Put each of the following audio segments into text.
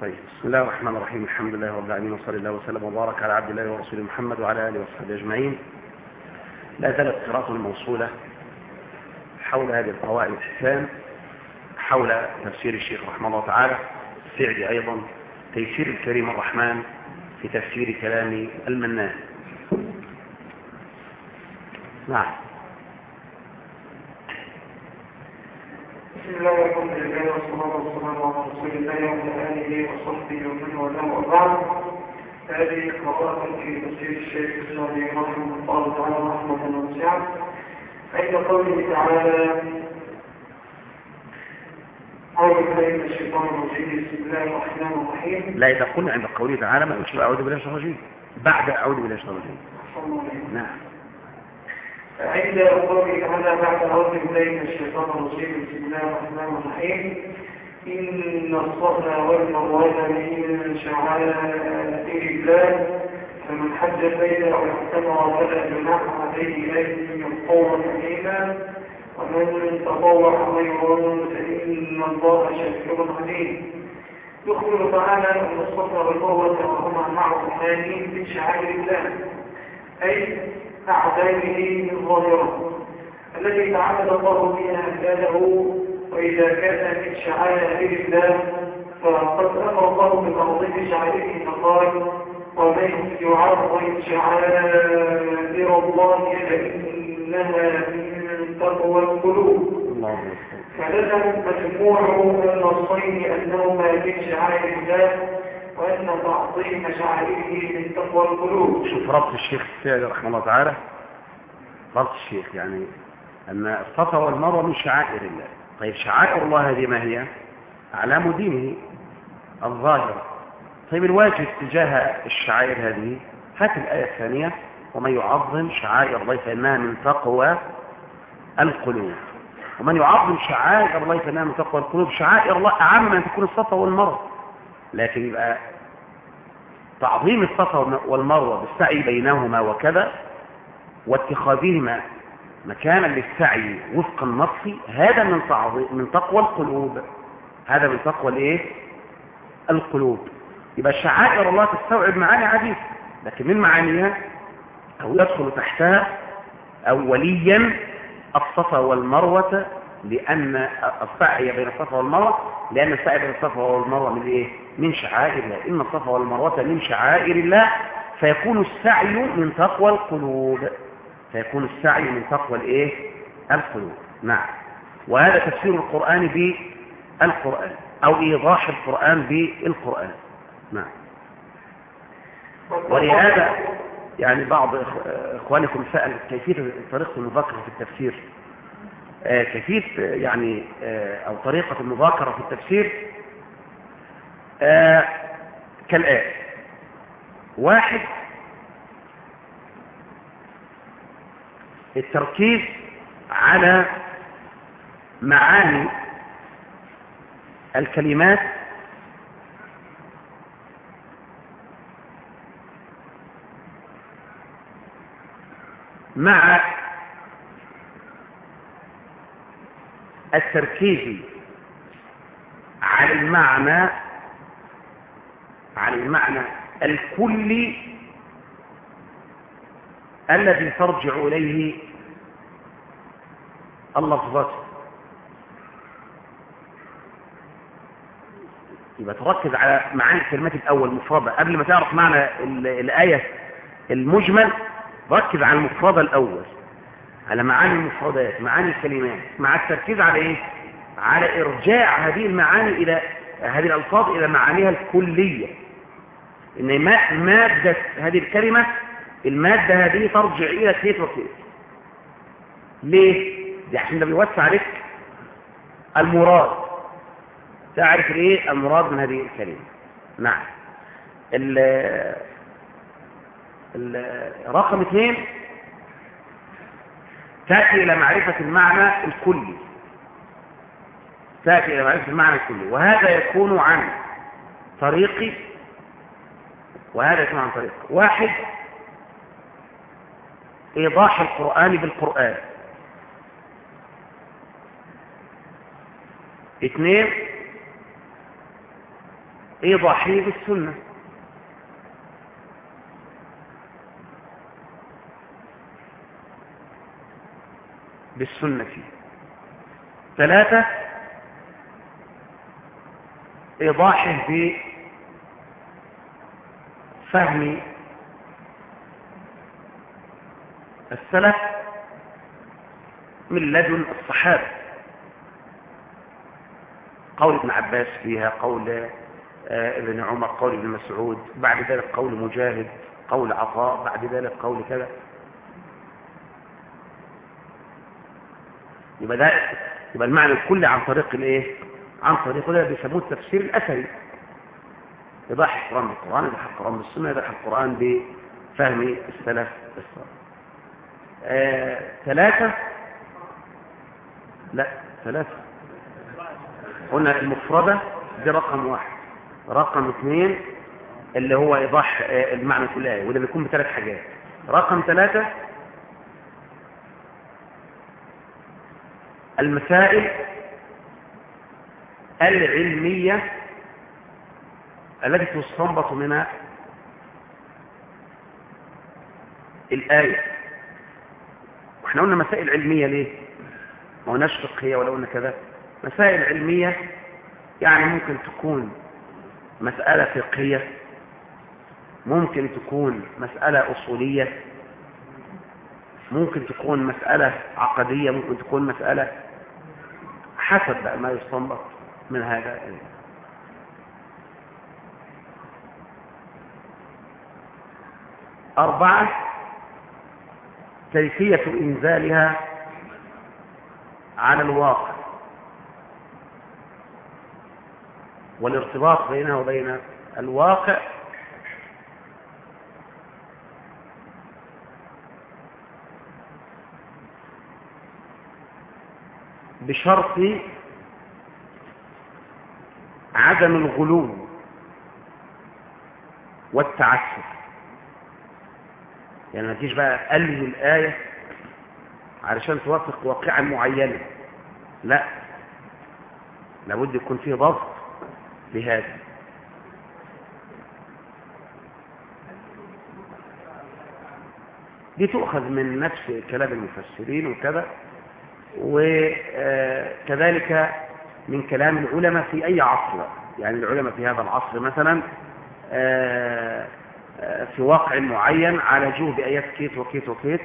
طيب بسم الله الرحمن الرحيم. الحمد لله رب العالمين وصلى الله وسلم وبارك على عبد الله ورسوله محمد وعلى آله وصحبه أجمعين. لا زالت قراءة الموصولة حول هذه القواعد الإسلام حول تفسير الشيخ رحمه الله تعالى السعدي أيضا تيسير الكريم الرحمن في تفسير كلام المنان. نعم بسم الله والحمد لله والصلاة والسلام على رسول الله وعلى آله وصحبه ومن والاه وبعد. هذه قراءة في تفسير الشيخ السعدي رحمه الله تعالى رحمة واسعة. عند قوله تعالى لا قلنا عند قوله تعالى ما أعوذ بالله الشيطان الرجيم. بعد أعوذ بالله الشيطان الرجيم. نعم. عند قوله تعالى بعد أعوذ بالله من الشيطان الرجيم بسم الله الرحمن الرحيم. إن الصفا والمروة من شعائر الله فمن حج البيت أو فلا جناح عليه أن يطوف بهما ومن تطوع خيرا فإن الله شاكر عليم. يخبر تعالى أن الصفا والمروة هما معروفان من شعائر الله. أي أعدائه الظاهرة التي تعبد الله بها عباده وإذا كان من شعائر الله فقد أمر الله بتعظيم شعائره فقال ومن يعظم شعائر الله فإنها من تقوى القلوب. فلزم مجموع النصين أنهما من شعائر الله وأن تعظيم شعائره من تقوى القلوب. شوف ربط الشيخ السعدي رحمه الله تعالى. ربط الشيخ يعني أن الصفا والمروة من شعائر الله. طيب شعائر الله هذه ما هي؟ أعلام دينه الظاهرة طيب الواجب تجاه الشعائر هذه؟ هات الآية الثانية. ومن يعظم شعائر الله فإنها من تقوى القلوب. ومن يعظم شعائر الله فإنها من تقوى القلوب. شعائر الله أعم من تكون الصفا والمروة. لكن يبقى تعظيم الصفا والمروة بالسعي بينهما وكذا واتخاذهما مكانا للسعي وفق النص هذا من تعظيم من تقوى القلوب. هذا من تقوى الإيه؟ القلوب. يبقى شعائر الله تستوعب معاني عديدة لكن من معانيها؟ أو يدخل تحتها اوليا الصفا والمروة لأن السعي بين الصفا والمروة لأن السعي بين الصفا والمروة من إيه؟ من شعائر الله. إن الصفا والمروة من شعائر الله فيكون السعي من تقوى القلوب. فيكون السعي من تقوى الإيه؟ القلوب. نعم. وهذا تفسير القرآن بالقرآن أو إيضاح القرآن بالقرآن نعم. ولهذا يعني بعض إخوانكم سأل كيفية طريقة المذاكرة في التفسير؟ كيفية يعني آه أو طريقة المذاكرة في التفسير آه كالآتي واحد التركيز على معاني الكلمات مع التركيز على المعنى على المعنى الكلي الذي ترجع إليه اللفظات يبقى تركز على معاني الكلمات الأول مفردة. قبل ما تعرف معنى الآية المجمل ركز على المفردة الأول. على معاني المفردات معاني الكلمات مع التركيز على إيه؟ على إرجاع هذه المعاني إلى هذه الألفاظ إلى معانيها الكلية. إن مادة هذه الكلمة المادة هذه ترجع إلى كيف وكيف. ليه؟ دي عشان ده بيوسع عليك المراد. تعرف إيه المراد من هذه الكلمة؟ نعم. ال رقم اثنين تأتي إلى معرفة المعنى الكلي. تأتي إلى معرفة المعنى الكلي. وهذا يكون عن طريق وهذا يكون عن طريق. واحد إيضاح القرآن بالقرآن. اثنين إيضاحه بالسنة. بالسنة. ثلاثة إيضاحه بفهم السلف من لدن الصحابة. قول ابن عباس فيها قول آه، ابن عمر قول ابن مسعود بعد ذلك قول مجاهد قول عطاء بعد ذلك قول كذا. يبقى ده يبقى المعنى الكلي عن طريق الايه؟ عن طريق ده بيسموه التفسير الأثري. يضحي القرآن بالقرآن يضحي القرآن بالسنة يضحي القرآن بفهم السلف الصالح. آه، ثلاثة؟ لا ثلاثة. قلنا المفردة دي رقم واحد. رقم اثنين اللي هو إيضاح آه، المعنى كل آية وده بيكون بثلاث حاجات. رقم ثلاثة المسائل العلمية التي تستنبط من الآية. وإحنا قلنا مسائل علمية ليه؟ ما قلناش فقهية ولا قلنا كذا. مسائل علمية يعني ممكن تكون مسألة فقهية ممكن تكون مسألة أصولية ممكن تكون مسألة عقدية ممكن تكون مسألة حسب ما يستنبط من هذا أربعة كيفية إنزالها على الواقع. والارتباط بينها وبين الواقع بشرط عدم الغلو والتعسف. يعني ما تجيش بقى ألهي الآية علشان توافق واقعا معينة. لا لابد يكون فيه ضبط بهذا دي تؤخذ من نفس كلام المفسرين وكذا. وكذلك من كلام العلماء في أي عصر. يعني العلماء في هذا العصر مثلا آه، آه، في واقع معين عالجوه بآيات كيت وكيت وكيت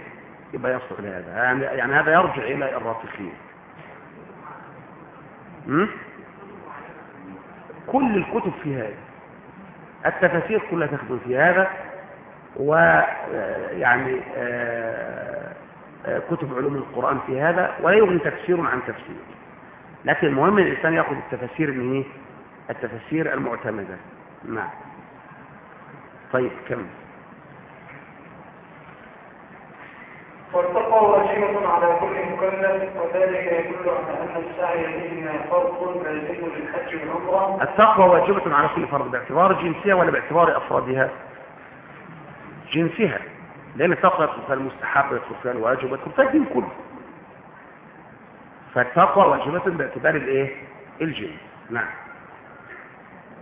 يبقى يصلح لهذا. يعني, يعني هذا يرجع إلى الراسخين. كل الكتب في هذا. التفاسير كلها تخدم في هذا ويعني آه، آه، كتب علوم القرآن في هذا ولا يغني تفسير عن تفسير. لكن المهم الإنسان يأخذ التفاسير من إيه؟ التفاسير المعتمدة. نعم. طيب كمل. والتقوى واجبة على كل مكلف وذلك يدل على أن السعي فيهما فرض لازم للحج والعمرة. التقوى واجبة على كل فرد باعتبار جنسها ولا باعتبار أفرادها؟ جنسها. لأن التقوى يدخل فيها المستحب يدخل فيها الواجب يدخل فيها الدين كله. فالتقوى واجبة باعتبار الإيه؟ الجنس نعم.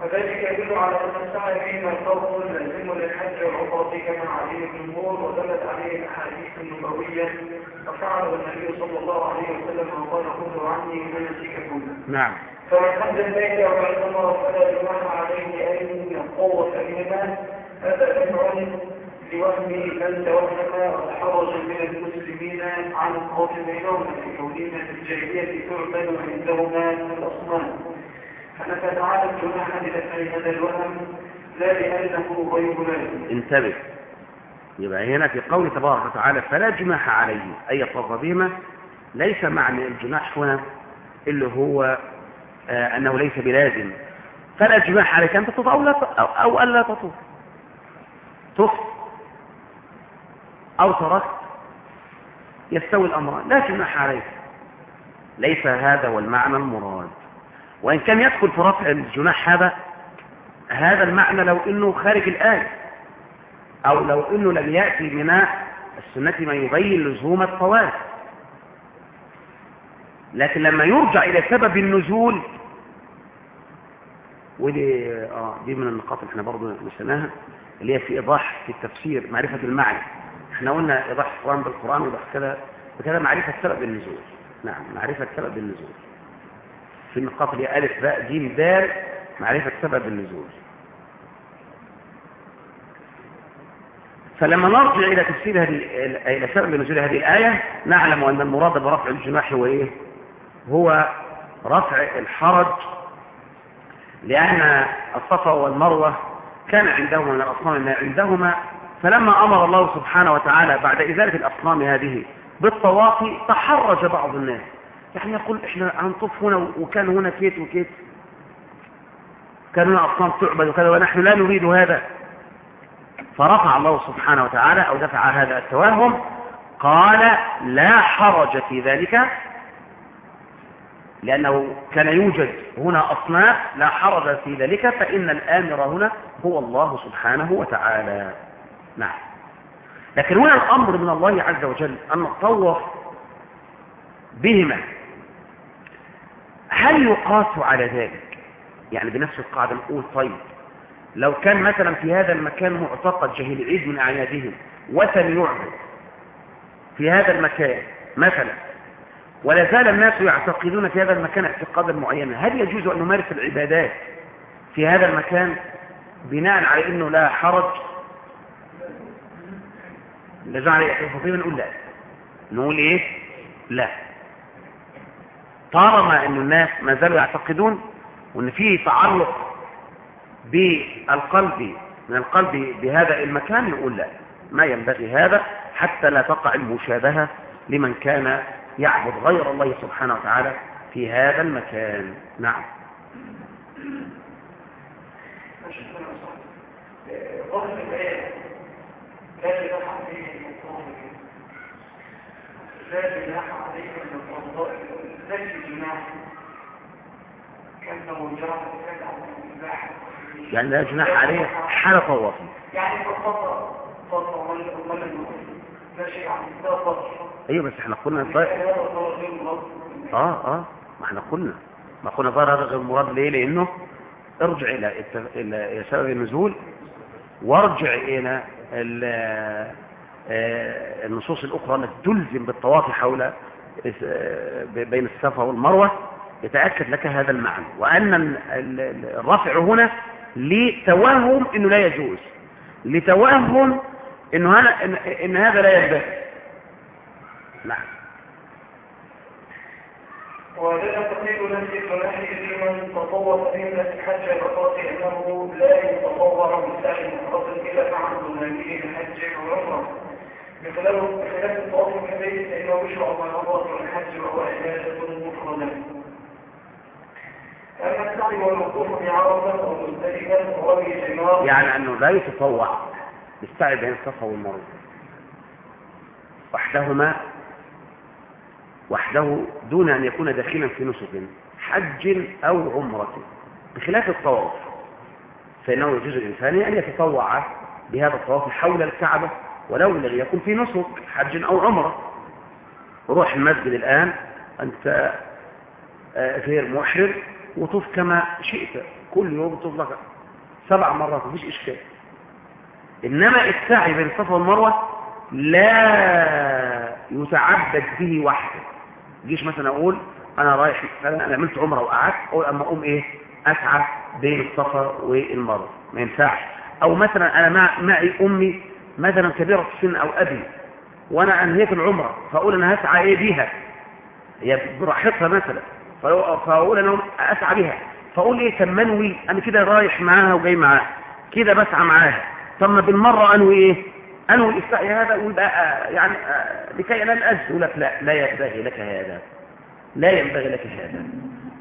وذلك يدل على أن السعي فيما فرض لازم للحج والعمرة كما عليه الجمهور ودلت عليه الأحاديث النبوية ففعله النبي صلى الله عليه وسلم وقال خذوا عني مناسككم نعم. فمن حج البيت واعتمر فلا جناح عليه أن يقوى بهما هذا جمع لوهم من توهم وتحرج من المسلمين عن القول بينهما في كونهما في الجاهلية تعبد عندهما الأصنام. فنفى تعالى الجناح لدفع هذا الوهم؟ لا لأنه غير لازم انتبه. يبقى هنا في قول تبارك وتعالى فلا جناح عليه أي بهما. ليس معنى الجناح هنا اللي هو آه أنه ليس بلازم. فلا جناح عليك أن تطوف أو, لا أو, ألا تطوف طف أو تركت يستوي الأمران. لا جناح عليك ليس هذا هو المعنى المراد. وإن كان يدخل في رفع الجناح هذا هذا المعنى لو إنه خارج الآية أو لو إنه لم يأتي من السنة ما يبين لزوم الطواف. لكن لما يرجع إلى سبب النزول ودي آه دي من النقاط اللي إحنا برضه نسيناها اللي هي في إيضاح في التفسير معرفة المعنى. إحنا قلنا ايضاح القران بالقرآن وده كده وكده معرفة سبب النزول. نعم معرفة سبب النزول. في النقاط اللي ألف باء جيم دال معرفة سبب النزول. فلما نرجع إلى تفسير هذه إلى سبب نزول هذه الآية نعلم أن المراد برفع الجناح هو إيه؟ هو رفع الحرج لأن الصفا والمروة كان عندهما من الأصنام ما عندهما فلما أمر الله سبحانه وتعالى بعد إزالة الأصنام هذه بالطواف تحرج بعض الناس. يعني يقول إحنا هنطوف هنا وكان هنا كيت وكيت. كان هنا أصنام تعبد وكذا ونحن لا نريد هذا. فرفع الله سبحانه وتعالى أو دفع هذا التوهم قال لا حرج في ذلك لأنه كان يوجد هنا أصناف لا حرج في ذلك فإن الآمر هنا هو الله سبحانه وتعالى. نعم لكن هنا الأمر من الله عز وجل أن نتطوف بهما. هل يقاس على ذلك؟ يعني بنفس القاعدة نقول طيب. لو كان مثلا في هذا المكان معتقد جهل عيد من أعيادهم وثن يعبد في هذا المكان مثلا ولا زال الناس يعتقدون في هذا المكان اعتقادا معينا هل يجوز أن نمارس العبادات في هذا المكان بناء على أنه لا حرج؟ نجعل يحفظين نقول لا؟ نقول إيه؟ لا. طالما إن الناس ما زالوا يعتقدون وإن في تعلق بالقلب من القلب بهذا المكان نقول لا. ما ينبغي هذا حتى لا تقع المشابهة لمن كان يعبد غير الله سبحانه وتعالى في هذا المكان. نعم. لا جناح عليك من الفضاء لا جناح كان كان يعني لا جناح عليه حال طوافه يعني فضل فضل ولا لا شيء عن ده فضل أيوه بس إحنا قلنا الضيق آه آه. ما إحنا قلنا. ما قلنا ظاهر هذا غير مراد ليه؟ لأنه ارجع إلى. إلى سبب النزول وارجع إلى ال... النصوص الأخرى التي تلزم بالطواف حول آه، بين الصفا والمروة يتأكد لك هذا المعنى. ال- الرفع هنا لتوهم إنه لا يجوز. لتوهم إنه هذا ان, إن هذا لا ينبغي نعم. ولا تقيل نفسك ونحن لمن تطور فإن الحج بقاط أنه لا يتطور بالسعي المفضل إلا مع هذه الحج فإنه الحج وهو أما السعي أو يعني أنه لا يتطوع بالسعي بين الصفا والمروة. وحدهما وحده دون أن يكون داخلا في نسك حج أو عمرة. بخلاف الطواف فإنه يجوز الانسان أن يتطوع بهذا الطواف حول الكعبة ولو لم يكن في نسك حج أو عمرة. روح المسجد الآن أنت آه، غير محرم وطوف كما شئت. كل يوم طوف لك. سبع مرات مفيش إشكال. إنما السعي بين الصفا والمروة لا يتعبد به وحده. جيش مثلا أقول أنا رايح مثلا أنا عملت عمرة وقعدت أقول أما أقوم إيه؟ أسعى بين الصفا والمروة. ما ينفعش. أو مثلا مع معي أمي مثلا كبيره في السن أو أبي وأنا انهيت العمره فأقول أنا هسعى إيه بيها؟ براحتها مثلا. فأقول- فأقول أنا أسعى بها فأقول إيه طب منوي أنا كده رايح معاها وجاي معاها. كده بسعى معاها. ثم بالمرة أنوي إيه؟ أنوي السعي هذا ويبقى يعني آه، لكي لا نأذ. يقول لك لا لا ينبغي لك هذا. لا ينبغي لك هذا.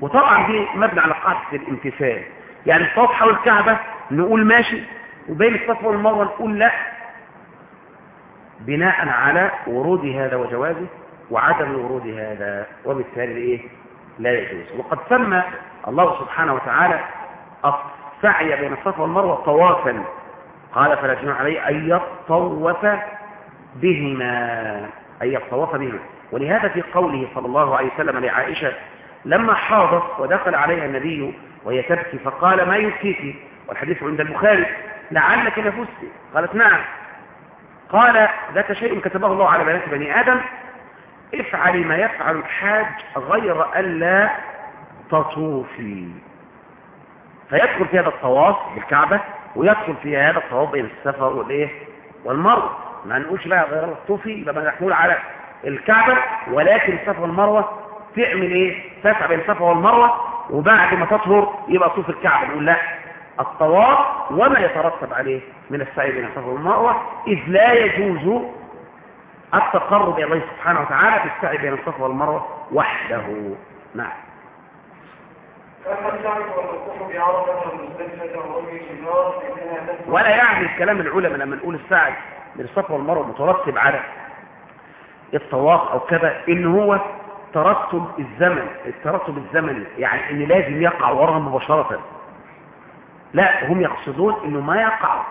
وطبعا دي مبني على قاعدة الامتثال. يعني الطواف حول الكعبة نقول ماشي وبين الصفا والمروة نقول لا. بناء على ورود هذا وجوازه وعدم ورود هذا وبالتالي إيه؟ لا يجوز. وقد سمى الله سبحانه وتعالى السعي بين الصفا والمروة طوافا. قال فلا جناح عليه أن يطوف بهما أن يطوف بهما. ولهذا في قوله صلى الله عليه وسلم لعائشة لما حاضت ودخل عليها النبي وهي تبكي فقال ما يبكيك؟ والحديث عند البخاري لعلك نفست. قالت نعم. قال ذاك شيء كتبه الله على بنات بني آدم افعلي ما يفعل الحاج غير ألا تطوفي. فيدخل في هذا الطواف بالكعبة ويدخل في هذا الطواف بين السفر والإيه؟ والمروة. ما نقولش بقى غير الطوفي يبقى محمول على الكعبة ولكن الصفا والمروة تعمل إيه؟ تسعى بين الصفا والمروة وبعد ما تطهر يبقى طوف الكعبة. نقول لا الطواف وما يترتب عليه من السعي بين الصفا والمروة إذ لا يجوز التقرب إلى الله سبحانه وتعالى بالسعي بين الصفا والمروة وحده. نعم. ولا يعني الكلام العلماء لما نقول السعي بين الصفا والمروة مترتب على الطواف أو كذا إن هو ترتب الزمن الترتب الزمني يعني إن لازم يقع وراها مباشرة. لا هم يقصدون إنه ما يقع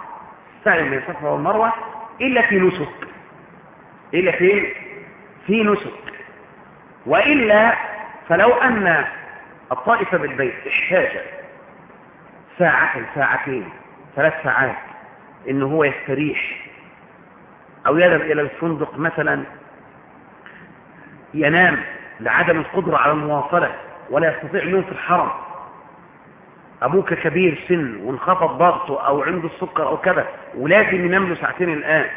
السعي بين الصفا والمروة إلا في نسك. إلا في في نسك. وإلا فلو أن الطائفة بالبيت احتاج ساعة ساعتين ثلاث ساعات إنه هو يستريح أو يذهب إلى الفندق مثلا ينام لعدم القدرة على المواصلة ولا يستطيع النوم في الحرم. أبوك كبير سن وانخفض ضغطه أو عنده السكر أو كذا ولازم ينام له ساعتين الآن.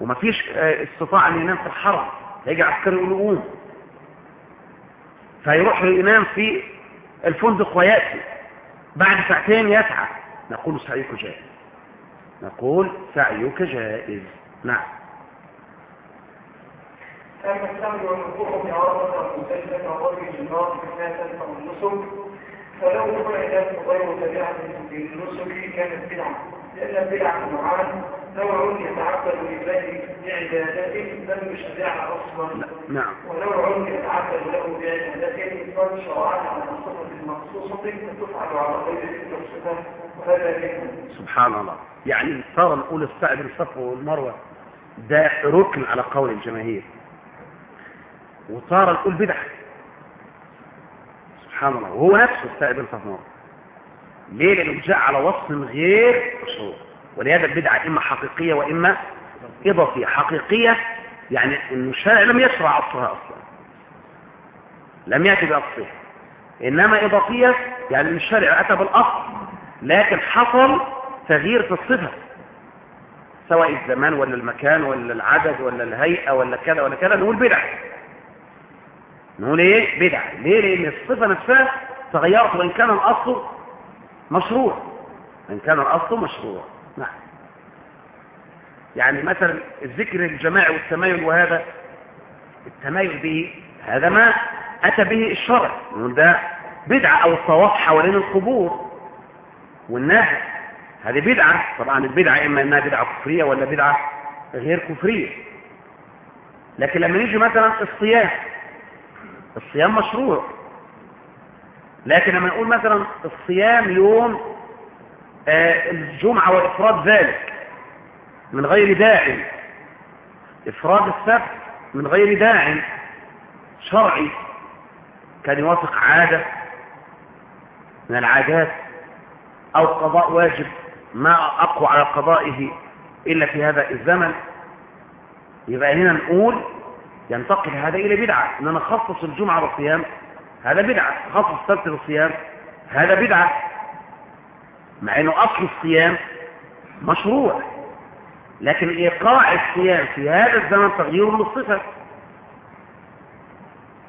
ومفيش استطاع أن ينام في الحرم هيجي عسكري يقول قوم. فيروح ينام في الفندق ويأتي. بعد ساعتين يسعى. نقول سعيك جائز. نقول سعيك جائز. نعم. كان يستعمل الوقوع في عرضة المسجدة الجنات بكناسة أو النسك فلو فعلت غير تبعة بالنسك كانت بدعة لأن البدعة نوعان نوع يتعبد لله بعبادته لم يشرعها أصلا. نعم. ونوع يتعبد له بعبادته قد شرعها على الصفة المخصوصة فتفعل على غير تلك الصفة. وهذا منه سبحان الله. يعني صار نقول السعد الصفا والمروة ده ركن على قول الجماهير. وصار نقول بدعة. سبحان الله وهو نفسه السائب الفهمار ليه؟ لأنه جاء على وصف غير مشروع ولهذا البدعة إما حقيقية وإما إضافية. حقيقية يعني أن الشارع لم يشرع أصلها أصلا. لم يأتي بأصلها إنما إضافية يعني الشارع أتى بالأصل لكن حصل تغيير في الصفة. سواء الزمان ولا المكان ولا العدد ولا الهيئة ولا كذا ولا كذا نقول بدعة نقول إيه؟ بدعة. ليه؟ لأن الصفة نفسها تغيرت وإن كان الأصل مشروع. ان كان الأصل مشروع. نعم. يعني مثلا الذكر الجماعي والتمايل وهذا التمايل به هذا ما أتى به الشرع. نقول ده بدعة أو الطواف حوالين القبور والنهي هذه بدعة. طبعا البدعة إما إنها بدعة كفرية ولا بدعة غير كفرية. لكن لما نيجي مثلا الصيام الصيام مشروع. لكن لما نقول مثلا الصيام يوم آه الجمعة وإفراد ذلك من غير داع إفراد السبت من غير داع شرعي. كان يوافق عادة من العادات أو قضاء واجب ما أقوى على قضائه إلا في هذا الزمن. يبقى هنا نقول ينتقل هذا إلى بدعة. إن أنا أخصص الجمعة بالصيام هذا بدعة. أخصص السبت بالصيام هذا بدعة. مع أنه أصل الصيام مشروع. لكن إيقاع الصيام في هذا الزمن تغيير للصفة.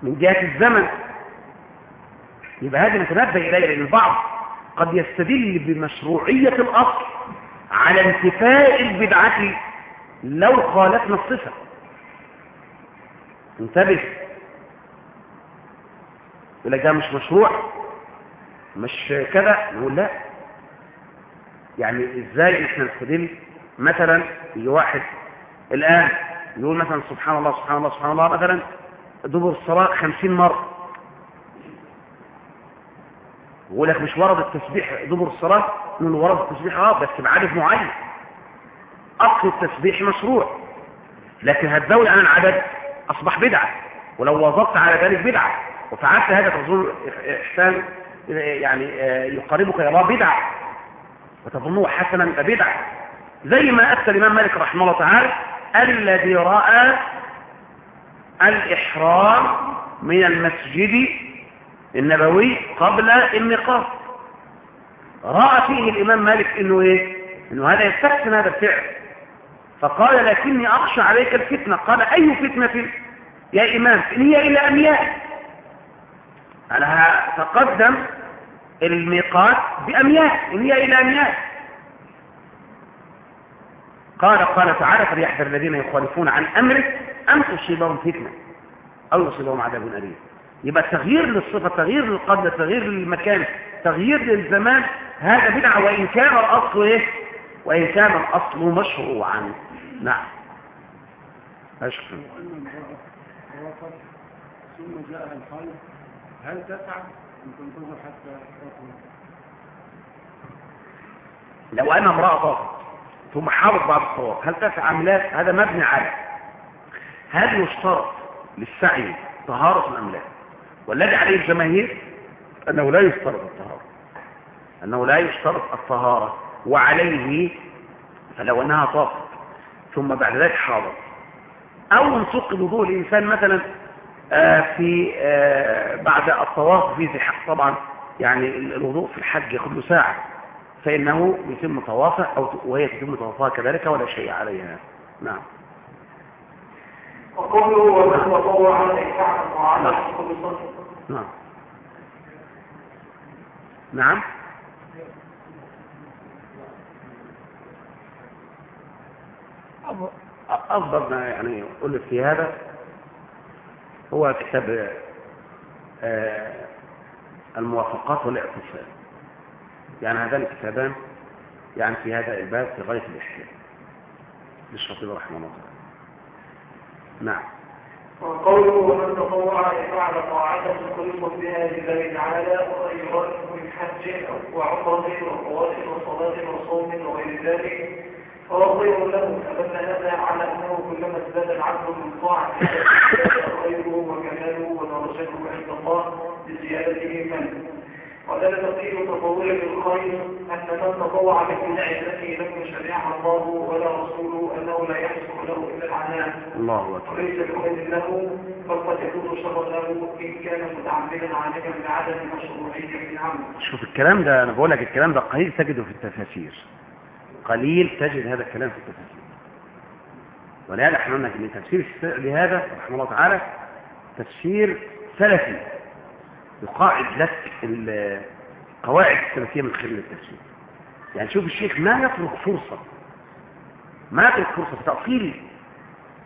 من جهة الزمن. يبقى هذا نتنبه إليه لأن البعض قد يستدل بمشروعية الأصل على انتفاء البدعة لو خالفنا الصفة. انتبه. يقول لك ده مش مشروع مش كذا. نقول لا. يعني إزاي إحنا نستدل؟ مثلا يجي واحد الآن يقول مثلا سبحان الله سبحان الله سبحان الله مثلا دبر الصلاة خمسين مرة. يقول لك مش ورد التسبيح دبر الصلاة نقول ورد التسبيح آه بس بعدد معين. أصل التسبيح مشروع لكن هتزود عن العدد أصبح بدعة. ولو وظبت على ذلك بدعة. وفعلت هذا تظن إحسان يعني يقربك إلى الله بدعة. وتظنه حسنا فبدعة زي ما أفتى الإمام مالك رحمه الله تعالى الذي رأى الإحرام من المسجد النبوي قبل النقاط رأى فيه الإمام مالك إنه إيه؟ إنه هذا يستحسن هذا الفعل. فقال لكني أخشى عليك الفتنة. قال أي فتنة؟ يا إمام إن هي إلى أمياء أنا تقدم الميقات بأمياء إن هي إلى أمياء قال قال تعالى فليحذر الذين يخالفون عن أمره أن تصيبهم فتنة أو يصيبهم عذاب أليم. يبقى تغيير للصفة تغيير للقبل تغيير للمكان تغيير للزمان هذا بدعة وإن كان الأصل إيه؟ وإن كان الأصل مشروعا. نعم. أشكر. ثم جاء الحل هل تسعى أن تنتظر حتى تطلع لو أنا امرأة طافت ثم حاضت بعد الطواف هل تسعى أم لا؟ هذا مبني على هل يشترط للسعي طهارة أم لا؟ والذي عليه الجماهير أنه لا يشترط الطهارة. أنه لا يشترط الطهارة وعليه فلو أنها طافت ثم بعد ذلك حاضت أو انتقل وضوء الإنسان مثلا آه في آه بعد الطواف في زحاق طبعا يعني الوضوء في الحج ياخذ له ساعة. فإنه يتم طوافه أو وهي تتم طوافها كذلك ولا شيء عليها. نعم. وقوله ومن تطوع كل صدق نعم. نعم. أفضل ما يعني أقول في هذا هو كتاب آه الموافقات والاعتصام. يعني هذان الكتابان يعني في هذا الباب في غاية الإحسان للشاطبي رحمه الله. نعم. وقوله ومن تطوع يفعل طاعته خلصا بها لله تعالى وخيرات من حج وعمرة وطواف وصلاة وصوم وغير ذلك. فهو خير له فدل هذا على أنه كلما ازداد العبد من طاعه خيره وكماله ودرجته عند الله بزيادته منه. ولا تقيل تطوع بالخير أن من تطوع بابتداع التي لم يشرعها الله ولا رسوله أنه لا يحصل له إلا العناء. الله أكبر. وليس بخير له بل قد يكون شرا له إن كان متعمدا عالما بعدم مشروعيه العمل شوف الكلام ده أنا بقول لك الكلام ده قليل تجده في التفاسير. قليل تجد هذا الكلام في التفاسير ولهذا إحنا قلنا ان تفسير لهذا رحمه الله تعالى تفسير سلفي يقاعد لك القواعد السلفيه من خلال التفسير. يعني شوف الشيخ ما يترك فرصة ما يترك فرصة في تأصيل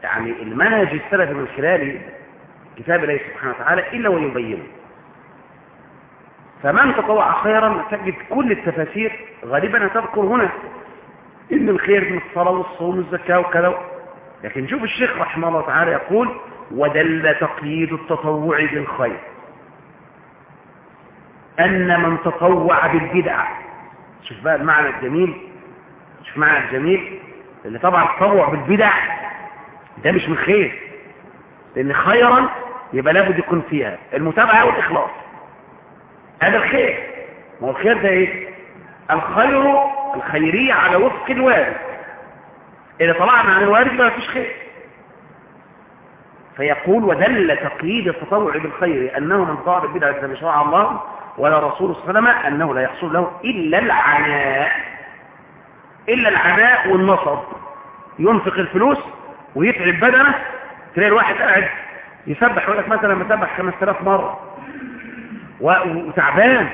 يعني المنهج السلفي من خلال كتاب الله سبحانه وتعالى إلا ويبينه فمن تطوع خيرا تجد كل التفاسير غالبا تذكر هنا إن الخير من الصلاة والصوم والزكاة وكذا. لكن شوف الشيخ رحمه الله تعالى يقول ودل تقييد التطوع بالخير أن من تطوع بالبدعة. شوف بقى المعنى الجميل. شوف معنى الجميل. اللي طبعا التطوع بالبدع ده مش من خير. لأن خيرا يبقى لابد يكون فيها المتابعة والإخلاص. هذا الخير. ما هو الخير ده إيه؟ الخير الخيرية على وفق الوارد إذا طلعنا عن الوارد ما فيش خير. فيقول ودل تقييد التطوع بالخير أنه من طاع بالبدعة إذا شرع الله ولا رسول صلى الله عليه أنه لا يحصل له إلا العناء. إلا العناء والنصب. ينفق الفلوس ويتعب بدنه. تلاقي الواحد قاعد يسبح يقول لك مثلا مسبح 5000 مرة. وتعبان.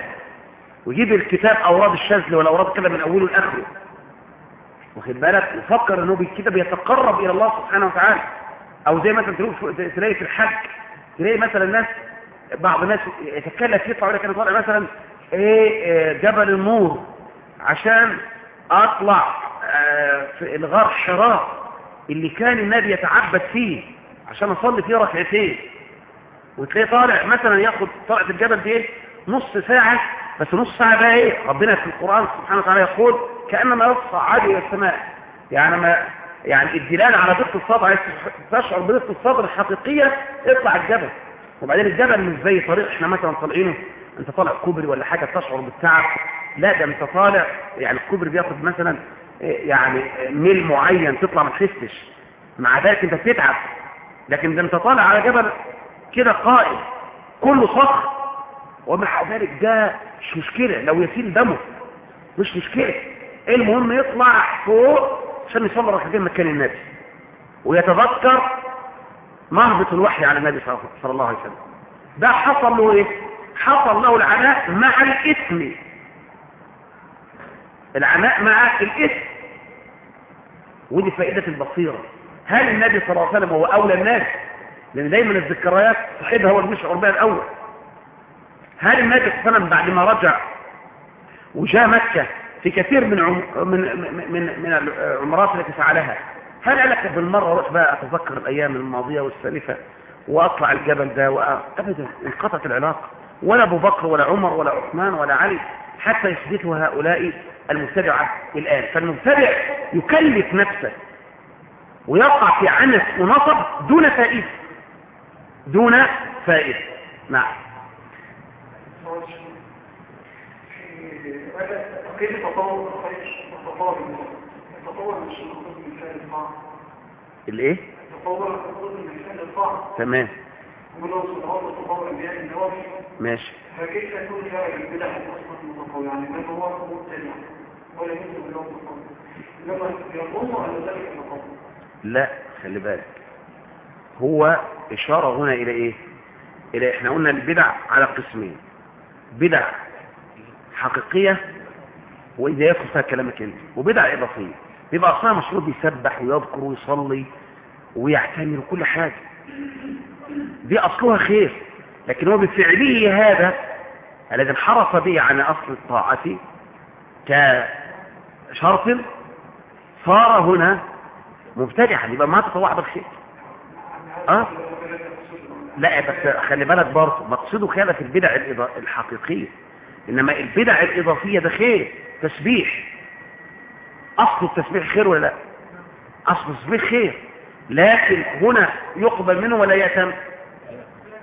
ويجيب الكتاب أوراد الشاذل والأوراد كده من أوله لآخره. واخد بالك؟ وفكر إنه كده بيتقرب إلى الله سبحانه وتعالى. أو زي مثلا تلاقي في الحج تلاقي مثلا الناس بعض الناس يتكلف يطلع يقول لك أنا طالع مثلا إيه جبل النور عشان أطلع في الغار حراء اللي كان النبي يتعبد فيه عشان أصلي فيه ركعتين. وتلاقيه طالع مثلا ياخد طلعه الجبل دي نص ساعة بس نص ساعة بقى إيه؟ ربنا في القرآن سبحانه وتعالى يقول كأنما يصعد إلى السماء. يعني ما يعني الدلالة على دقة الصدر عايز تشعر بدقة الصدر الحقيقية اطلع الجبل. وبعدين الجبل مش زي طريق إحنا مثلا طالعينه. أنت طالع كوبري ولا حاجة تشعر بالتعب. لا ده أنت طالع يعني الكوبري بياخد مثلا يعني ميل معين تطلع ما تحسش. مع ذلك أنت بتتعب. لكن ده أنت طالع على جبل كده قائم كله صخر. ومع ذلك ده مش مشكلة لو يسيل دمه. مش مشكلة. المهم يطلع فوق عشان يصلي ركعتين مكان النبي. ويتذكر مهبط الوحي على النبي صلى الله عليه وسلم. ده حصل له إيه؟ حصل له العناء مع الإثم. العناء مع الإثم. ودي فائدة البصيرة. هل النبي صلى الله عليه وسلم هو أولى الناس؟ لأن دايما الذكريات صاحبها هو اللي بيشعر بها الأول. هل النبي صلى الله بعد ما رجع وجاء مكة في كثير من عم من من من العمرات التي فعلها؟ هل قال لك بالمرة أروح بقى أتذكر الأيام الماضية والسالفة وأطلع الجبل ده وأ... ابدا انقطعت العلاقة. ولا أبو بكر ولا عمر ولا عثمان ولا علي حتى يحدثوا هؤلاء المبتدعة الآن. فالمبتدع يكلف نفسه ويقع في عنف ونصب دون فائده دون فائده نعم. كيف تطور التطور التطور مش الإيه؟ التطور تمام. ولو سبحانه التطور الانبياء النوافي ماشي. فكيف يكون فاعل البدع أصلا المتطور يعني من هو مبتدع ولا يمكن تطور لما يقوم على ذلك التطور لا خلي بالك. هو إشارة هنا إلى إيه؟ إلى إحنا قلنا البدع على قسمين. بدع حقيقية وإذا يدخل فيها كلامك أنت. وبدع إضافية بيبقى أصلا مشروع بيسبح ويذكر ويصلي ويعتمر وكل حاجة. دي أصلها خير. لكن هو بفعله هذا الذي انحرف به عن أصل الطاعة كشرط صار هنا مبتدعا. يبقى ما تطوع بالخير. أه؟ لا بس خلي بالك برضه مقصده في البدع الحقيقية إنما البدع الإضافية ده خير تسبيح. أصل التسبيح خير ولا لا؟ أصل التسبيح خير لكن هنا يقبل منه ولا يتم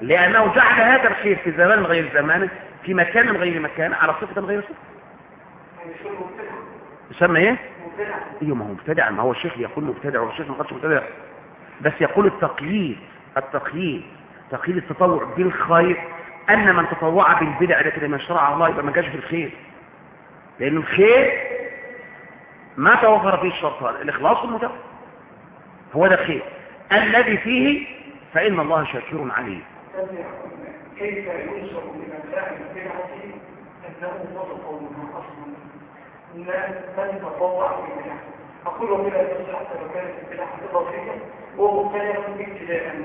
لأنه جعل هذا الخير في زمان غير زمانه في مكان غير مكانه على صفة غير صفة. يسمى إيه؟ أيوه ما هو مبتدع ما هو الشيخ يقول مبتدع والشيخ ما قالش مبتدع. بس يقول التقييد التقييد. تقييد التطوع بالخير أن من تطوع بالبدع التي لم يشرعها الله يبقى ما جاش بالخير. لأن الخير ما توفر فيه الشرطان الإخلاص والمتابعة هو ده الخير. الذي فيه فإن الله شاكر عليه كيف ينشر من فاعل البدعة أنه نطق منها أصلا من تطوع في البدعة أقول بلا حتى لو كانت البدعة إضافية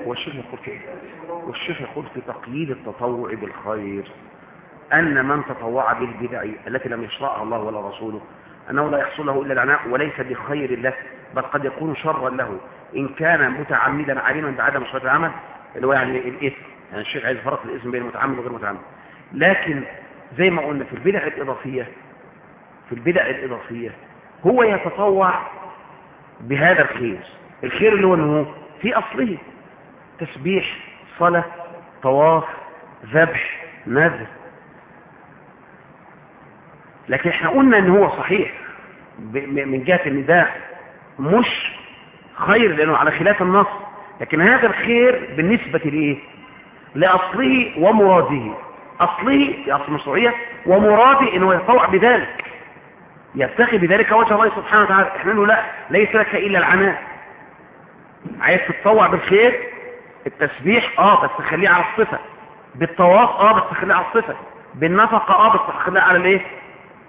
والشيخ يقول كده. والشيخ يقول في تقييد التطوع بالخير أن من تطوع بالبدع التي لم يشرعها الله ولا رسوله أنه لا يحصل له إلا العناء وليس بخير له بل قد يكون شرا له. إن كان متعمدا عليما بعدم شرط العمل اللي هو يعني الإثم. يعني الشيخ عايز فرق الإثم بين المتعمد وغير متعمد. لكن زي ما قلنا في البدع الإضافية في البدع الإضافية هو يتطوع بهذا الخير. الخير اللي هو انه في أصله. تسبيح صلاة طواف ذبح نذر. لكن إحنا قلنا إن هو صحيح من جهة ان ده مش خير لأنه على خلاف النص. لكن هذا الخير بالنسبة لإيه؟ لأصله ومراده. أصله أصل المشروعية ومراده إنه يتطوع بذلك. يبتغي بذلك وجه الله سبحانه وتعالى. إحنا لا ليس لك إلا العناء. عايز تتطوع بالخير التسبيح آه بس خليه على الصفة. بالطواف آه بس خليه على الصفة. بالنفقة آه بس خليه على الإيه؟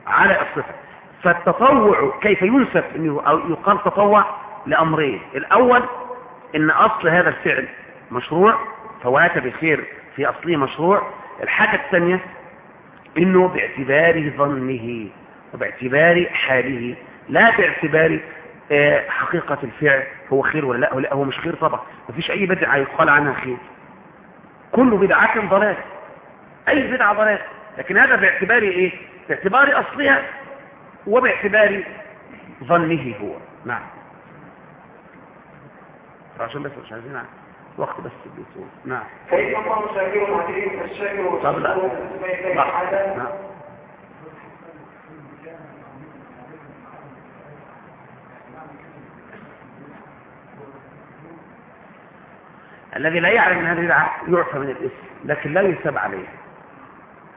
على الصفة. فالتطوع كيف ينسب انه يقال تطوع لأمرين. الأول إن أصل هذا الفعل مشروع فوات بخير في أصله مشروع. الحاجة الثانية إنه باعتبار ظنه وباعتبار حاله. لا باعتبار حقيقة الفعل هو خير ولا لا؟ لا هو مش خير طبعا. مفيش أي بدعة يقال عنها خير. كل بدعة ضلال. أي بدعة ضلال. لكن هذا باعتبار إيه؟ باعتبار أصلها وباعتبار ظنه هو. نعم. عشان بس مش عايزين وقت بس بيصور نعم. فإن الله شاكر عليم الشاكر طب لا. نعم. الذي لا يعلم من هذه البدعة يعفى من الاسم لكن لا يثاب عليه.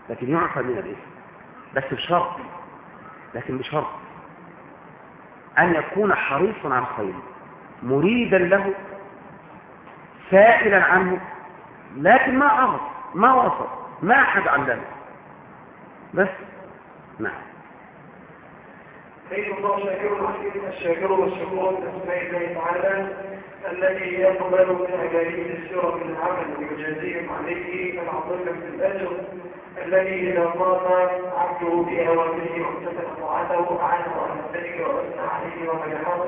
لكن يعفى من الاسم بس بشرط لكن بشرط. أن يكون حريصا على الخير مريدا له سائلا عنه لكن ما عرف ما وصل ما أحد علمه. بس نعم. الله شاكر الشاكر والشكور أسماء الله تعالى الذي يقبل من عباده السر من العمل ويجازيهم عليه العظيم في الأجر الذي إذا قام عبده بأوامره وامتثل طاعته أعانه على ذلك وأثنى عليه ومدحه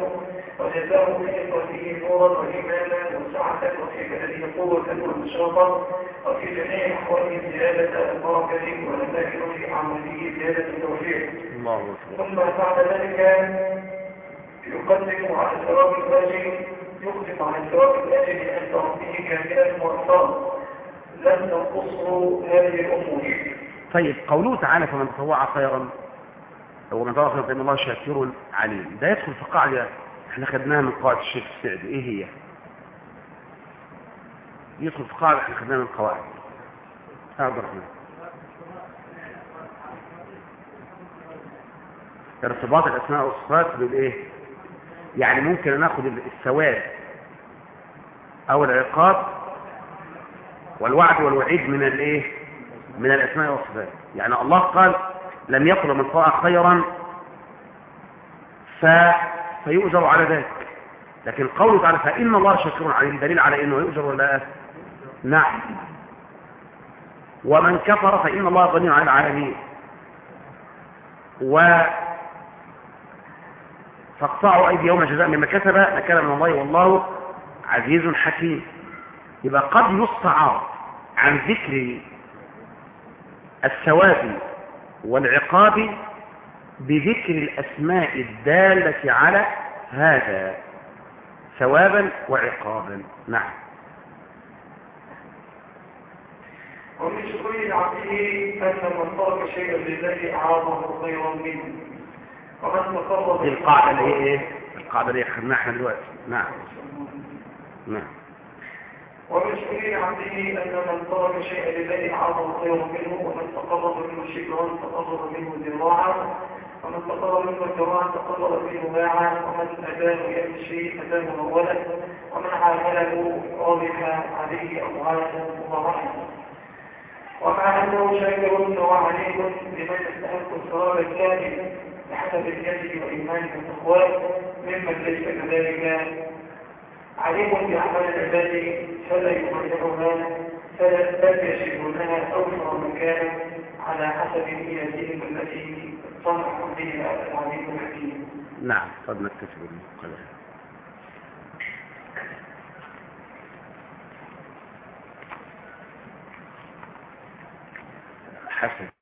وجزاه بإخوته نورا وإيمانا وسعة وفي بلده قوة ونشاطا وفي جميع أحواله زيادة البركة والأماكن في أعماله زيادة التوفيق ثم بعد ذلك يقدم على ثواب الأجر الأجر عند ربه كاملا مرتضى لم تنقصه هذه الأمور طيب قوله تعالى فمن تطوع خيرا ومن تطوع خيرا فإن الله شاكر عليم. ده يدخل في قاعدة إحنا خدناها من قواعد الشيخ السعدي إيه هي؟ يدخل في قاعدة إحنا خدناها من قواعد. عبد الرحمن ارتباط الأسماء والصفات بالإيه؟ يعني ممكن ناخد الثواب أو العقاب والوعد والوعيد من الايه من الأسماء والصفات. يعني الله قال لم يقل من طاع خيرا ف... فيؤجر على ذلك. لكن قوله تعالى فإن الله شاكر عليم دليل على إنه يؤجر ولا لا نعم. ومن كفر فإن الله غني عن العالمين. و فاقطعوا ايديهم جزاء مما كسب نكالا من الله والله عزيز حكيم. يبقى قد يستعار عن ذكر الثواب والعقاب بذكر الأسماء الدالة على هذا ثوابا وعقابا. نعم. ومن شكر عبده أن من ترك شيئا لله أعاظه خيرا منه. دي القاعدة اللي هي إيه؟ القاعدة اللي خدناها إحنا دلوقتي. نعم. نعم. ومن شكر عبده أن من ترك شيئا لله أعاظه خيرا منه ومن تقرب منه شكرا تقرب منه ذراعا ومن تقرب منه ذراعا تقرب منه باعا ومن أداه يمشي أداه مولا ومن عامله واضح عليه أضعافه ورحمه ومع أنه شاكر وعليم لمن يستحق الصلاة الكامل بحسب الجهل وإيمانه وتقواه ممن ليس كذلك عليم بأعمال العباد فلا يضيعها فلا بل يشهدونها أوفر مكانا على حسب نياتهم التي صنع بها العليم الحكيم. نعم قد نكتفي بالقدر حسن.